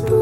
once.